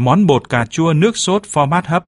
Món bột cà chua nước sốt format hấp.